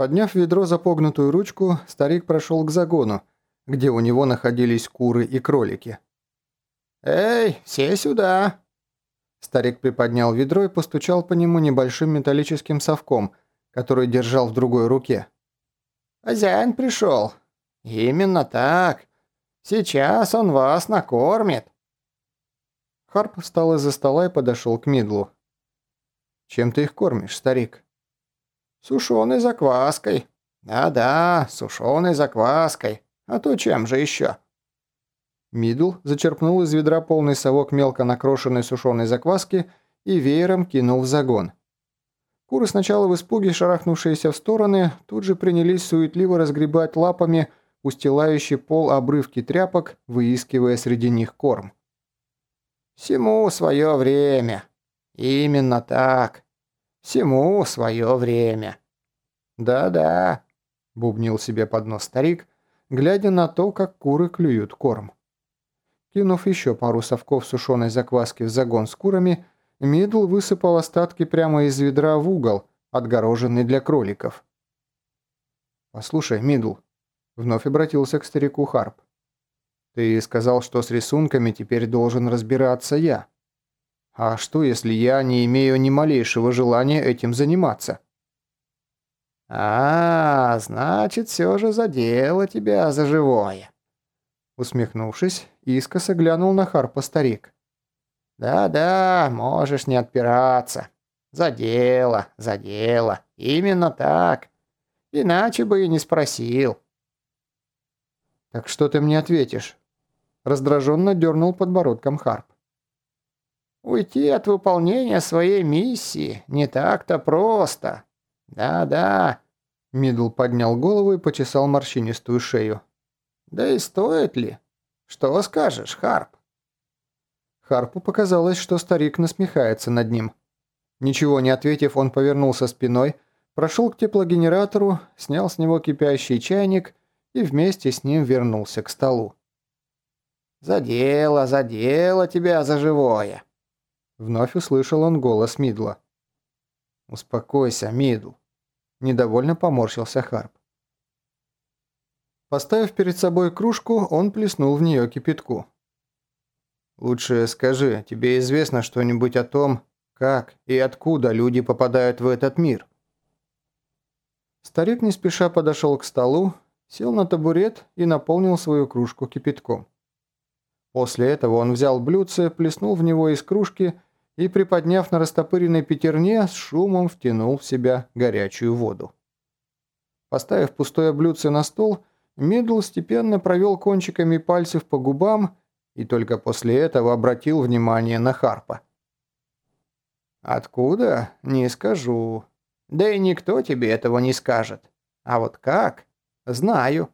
Подняв ведро за погнутую ручку, старик прошел к загону, где у него находились куры и кролики. «Эй, все сюда!» Старик приподнял ведро и постучал по нему небольшим металлическим совком, который держал в другой руке. «Хозяин пришел. Именно так. Сейчас он вас накормит». Харп встал из-за стола и подошел к Мидлу. «Чем ты их кормишь, старик?» «Сушеной закваской. Да-да, сушеной закваской. А то чем же еще?» Мидл зачерпнул из ведра полный совок мелко накрошенной сушеной закваски и веером кинул в загон. Куры сначала в испуге, шарахнувшиеся в стороны, тут же принялись суетливо разгребать лапами устилающий пол обрывки тряпок, выискивая среди них корм. «Всему свое время. Именно так. Всему свое время». «Да-да», — бубнил себе под нос старик, глядя на то, как куры клюют корм. Кинув еще пару совков сушеной закваски в загон с курами, Мидл высыпал остатки прямо из ведра в угол, отгороженный для кроликов. «Послушай, Мидл», — вновь обратился к старику Харп. «Ты сказал, что с рисунками теперь должен разбираться я. А что, если я не имею ни малейшего желания этим заниматься?» «А, значит, все же задело тебя за живое». Усмехнувшись, искоса глянул на Харпа старик. «Да-да, можешь не отпираться. За дело, за дело. Именно так. Иначе бы и не спросил». «Так что ты мне ответишь?» Раздраженно дернул подбородком Харп. «Уйти от выполнения своей миссии не так-то просто. Да-да». Мидл поднял голову и почесал морщинистую шею. «Да и стоит ли? Что скажешь, Харп?» Харпу показалось, что старик насмехается над ним. Ничего не ответив, он повернулся спиной, прошел к теплогенератору, снял с него кипящий чайник и вместе с ним вернулся к столу. «Задело, задело тебя за живое!» Вновь услышал он голос Мидла. «Успокойся, Мидл!» Недовольно поморщился Харп. Поставив перед собой кружку, он плеснул в нее кипятку. Лучше скажи, тебе известно что-нибудь о том, как и откуда люди попадают в этот мир?» Старик не спеша подошел к столу, сел на табурет и наполнил свою кружку кипятком. После этого он взял блюдце, плеснул в него из кружки и, приподняв на растопыренной пятерне, с шумом втянул в себя горячую воду. Поставив пустое блюдце на стол, Мидл степенно провел кончиками пальцев по губам и только после этого обратил внимание на Харпа. «Откуда? Не скажу. Да и никто тебе этого не скажет. А вот как? Знаю».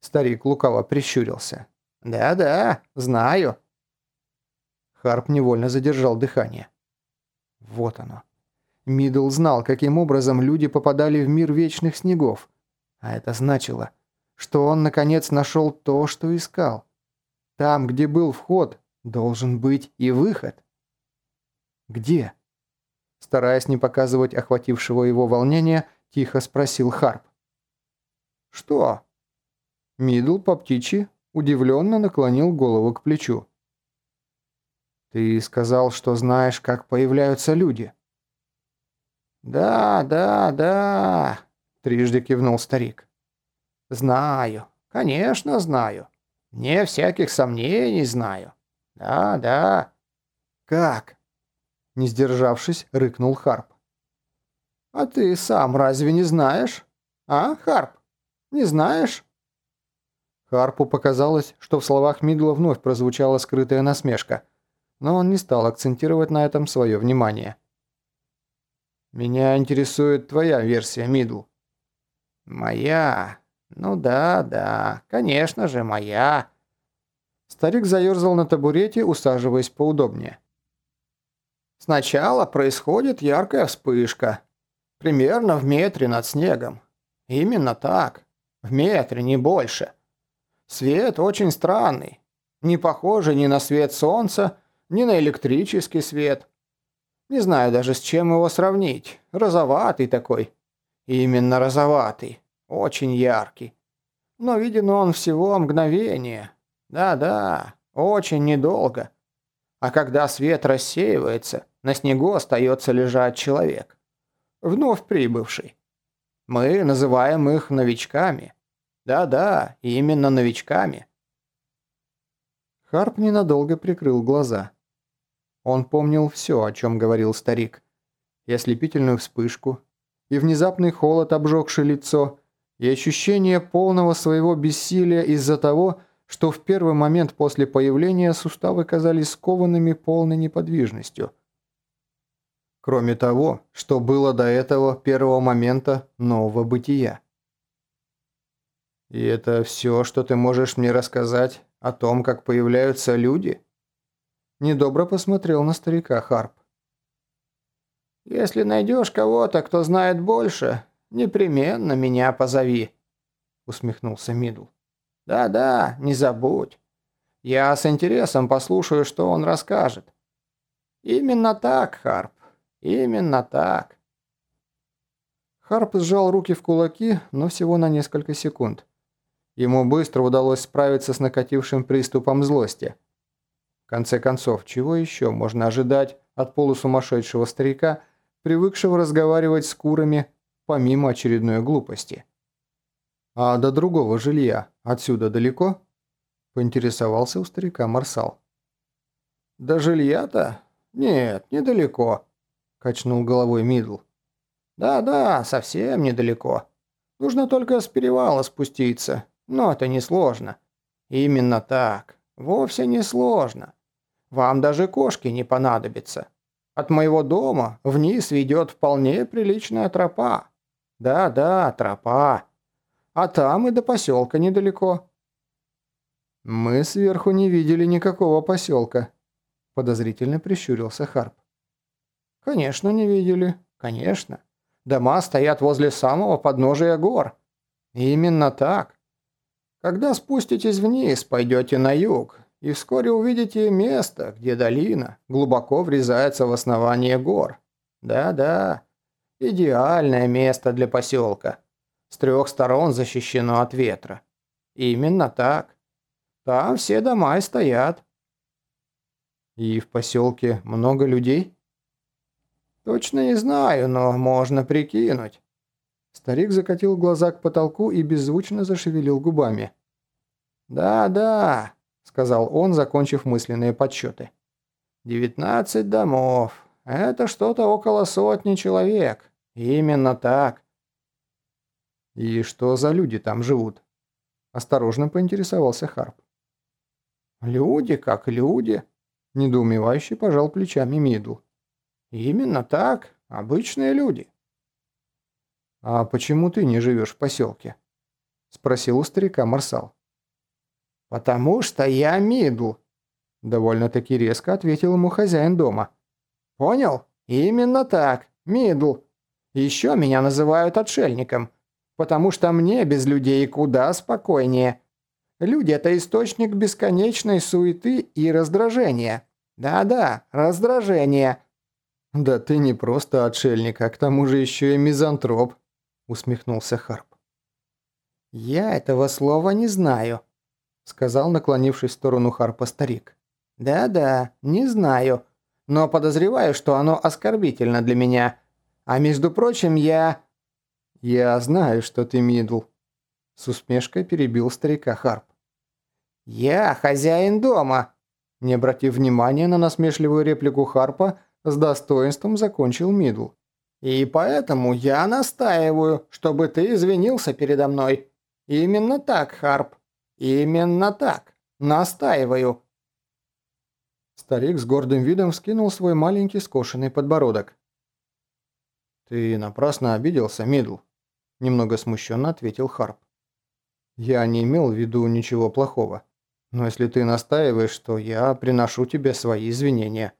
Старик лукаво прищурился. «Да-да, знаю». Харп невольно задержал дыхание. Вот оно. Мидл знал, каким образом люди попадали в мир вечных снегов. А это значило, что он наконец нашел то, что искал. Там, где был вход, должен быть и выход. Где? Стараясь не показывать охватившего его волнения, тихо спросил Харп. «Что?» Мидл по птичьи удивленно наклонил голову к плечу. «Ты сказал, что знаешь, как появляются люди». «Да, да, да», — трижды кивнул старик. «Знаю, конечно знаю. Не всяких сомнений знаю. Да, да. Как? Не сдержавшись, рыкнул Харп. А ты сам разве не знаешь? А, Харп? Не знаешь? Харпу показалось, что в словах Мидла вновь прозвучала скрытая насмешка, но он не стал акцентировать на этом свое внимание. «Меня интересует твоя версия, Мидл». «Моя? «Ну да, да, конечно же, моя». Старик заерзал на табурете, усаживаясь поудобнее. «Сначала происходит яркая вспышка. Примерно в метре над снегом. Именно так. В метре, не больше. Свет очень странный. Не похожий ни на свет солнца, ни на электрический свет. Не знаю даже, с чем его сравнить. Розоватый такой. Именно розоватый, очень яркий. Но виден он всего мгновение. Да-да, очень недолго. А когда свет рассеивается, на снегу остается лежать человек. Вновь прибывший. Мы называем их новичками. Да-да, именно новичками. Харп ненадолго прикрыл глаза. Он помнил все, о чем говорил старик. И ослепительную вспышку, и внезапный холод, обжегший лицо, и ощущение полного своего бессилия из-за того, что в первый момент после появления суставы казались скованными полной неподвижностью. Кроме того, что было до этого первого момента нового бытия. «И это все, что ты можешь мне рассказать о том, как появляются люди?» Недобро посмотрел на старика Харп. «Если найдешь кого-то, кто знает больше, непременно меня позови», — усмехнулся Мидл. «Да-да, не забудь. Я с интересом послушаю, что он расскажет». «Именно так, Харп, именно так». Харп сжал руки в кулаки, но всего на несколько секунд. Ему быстро удалось справиться с накатившим приступом злости. В конце концов, чего еще можно ожидать от полусумасшедшего старика, привыкшего разговаривать с курами, помимо очередной глупости. «А до другого жилья отсюда далеко?» – поинтересовался у старика Марсал. «До жилья-то? Нет, недалеко», – качнул головой Мидл. «Да-да, совсем недалеко. Нужно только с перевала спуститься, но это несложно. Именно так. Вовсе не сложно. Вам даже кошки не понадобится. От моего дома вниз ведет вполне приличная тропа. Да-да, тропа. А там и до поселка недалеко. Мы сверху не видели никакого поселка. Подозрительно прищурился Харп. Конечно, не видели. Конечно. Дома стоят возле самого подножия гор. Именно так. Когда спуститесь вниз, пойдете на юг, и вскоре увидите место, где долина глубоко врезается в основание гор. Да-да, идеальное место для поселка. С трех сторон защищено от ветра. Именно так. Там все дома и стоят. И в поселке много людей? Точно не знаю, но можно прикинуть. Старик закатил глаза к потолку и беззвучно зашевелил губами. «Да-да, сказал он, закончив мысленные подсчеты. «Девятнадцать домов. Это что-то около сотни человек. Именно так». «И что за люди там живут?» Осторожно поинтересовался Харп. «Люди как люди», – недоумевающе пожал плечами Мидл. «Именно так. Обычные люди». «А почему ты не живешь в поселке?» – спросил у старика Марсал. «Потому что я Мидл», – довольно-таки резко ответил ему хозяин дома. «Понял? Именно так, Мидл. Еще меня называют отшельником, потому что мне без людей куда спокойнее. Люди – это источник бесконечной суеты и раздражения. Да-да, раздражения». «Да ты не просто отшельник, а к тому же еще и мизантроп», – усмехнулся Харп. «Я этого слова не знаю», сказал, наклонившись в сторону Харпа старик. «Да-да, не знаю, но подозреваю, что оно оскорбительно для меня. А между прочим, я...» «Я знаю, что ты Мидл», — с усмешкой перебил старика Харп. «Я хозяин дома», — не обратив внимания на насмешливую реплику Харпа, с достоинством закончил Мидл. «И поэтому я настаиваю, чтобы ты извинился передо мной. Именно так, Харп. «Именно так. Настаиваю». Старик с гордым видом вскинул свой маленький скошенный подбородок. «Ты напрасно обиделся, Мидл», – немного смущенно ответил Харп. «Я не имел в виду ничего плохого. Но если ты настаиваешь, то я приношу тебе свои извинения».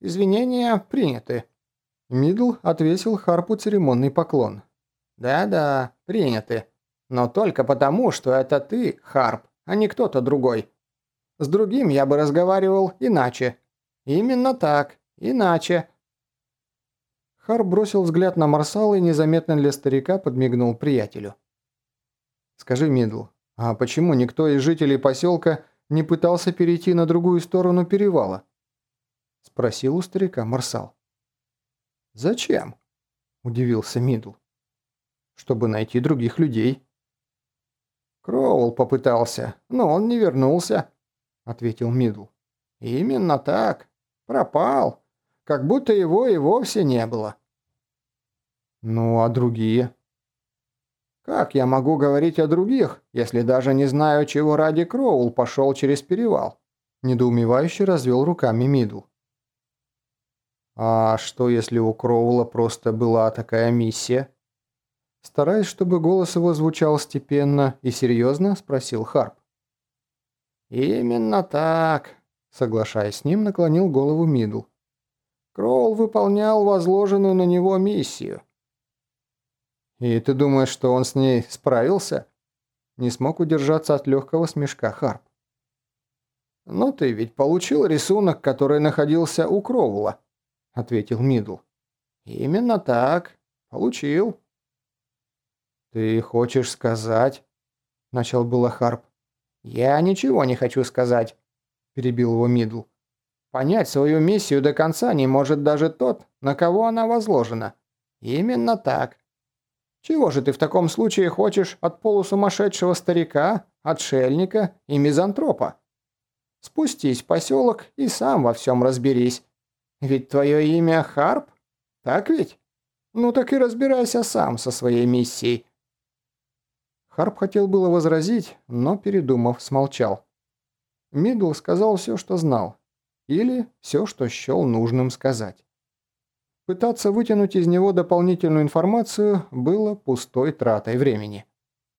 «Извинения приняты». Мидл отвесил Харпу церемонный поклон. «Да-да, приняты. Но только потому, что это ты, Харп, а не кто-то другой. С другим я бы разговаривал иначе. Именно так, иначе. Харп бросил взгляд на Марсала и незаметно для старика подмигнул приятелю. «Скажи, Мидл, а почему никто из жителей поселка не пытался перейти на другую сторону перевала?» Спросил у старика Марсал. «Зачем?» – удивился Мидл. «Чтобы найти других людей». «Кроул попытался, но он не вернулся», – ответил Мидл. «Именно так. Пропал. Как будто его и вовсе не было». «Ну, а другие?» «Как я могу говорить о других, если даже не знаю, чего ради Кроул пошел через перевал?» Недоумевающе развел руками Мидл. «А что, если у Кроула просто была такая миссия?» Стараясь, чтобы голос его звучал степенно и серьезно, спросил Харп. «Именно так», — соглашаясь с ним, наклонил голову Мидл. «Кроул выполнял возложенную на него миссию». «И ты думаешь, что он с ней справился?» Не смог удержаться от легкого смешка Харп. «Ну ты ведь получил рисунок, который находился у Кроула», ответил Мидл. «Именно так. Получил». «Ты хочешь сказать?» – начал было Харп. «Я ничего не хочу сказать», – перебил его Мидл. «Понять свою миссию до конца не может даже тот, на кого она возложена. Именно так. Чего же ты в таком случае хочешь от полусумасшедшего старика, отшельника и мизантропа? Спустись в поселок и сам во всем разберись. Ведь твое имя Харп, так ведь? Ну так и разбирайся сам со своей миссией. Харп хотел было возразить, но, передумав, смолчал. Мидл сказал все, что знал. Или все, что счел нужным сказать. Пытаться вытянуть из него дополнительную информацию было пустой тратой времени.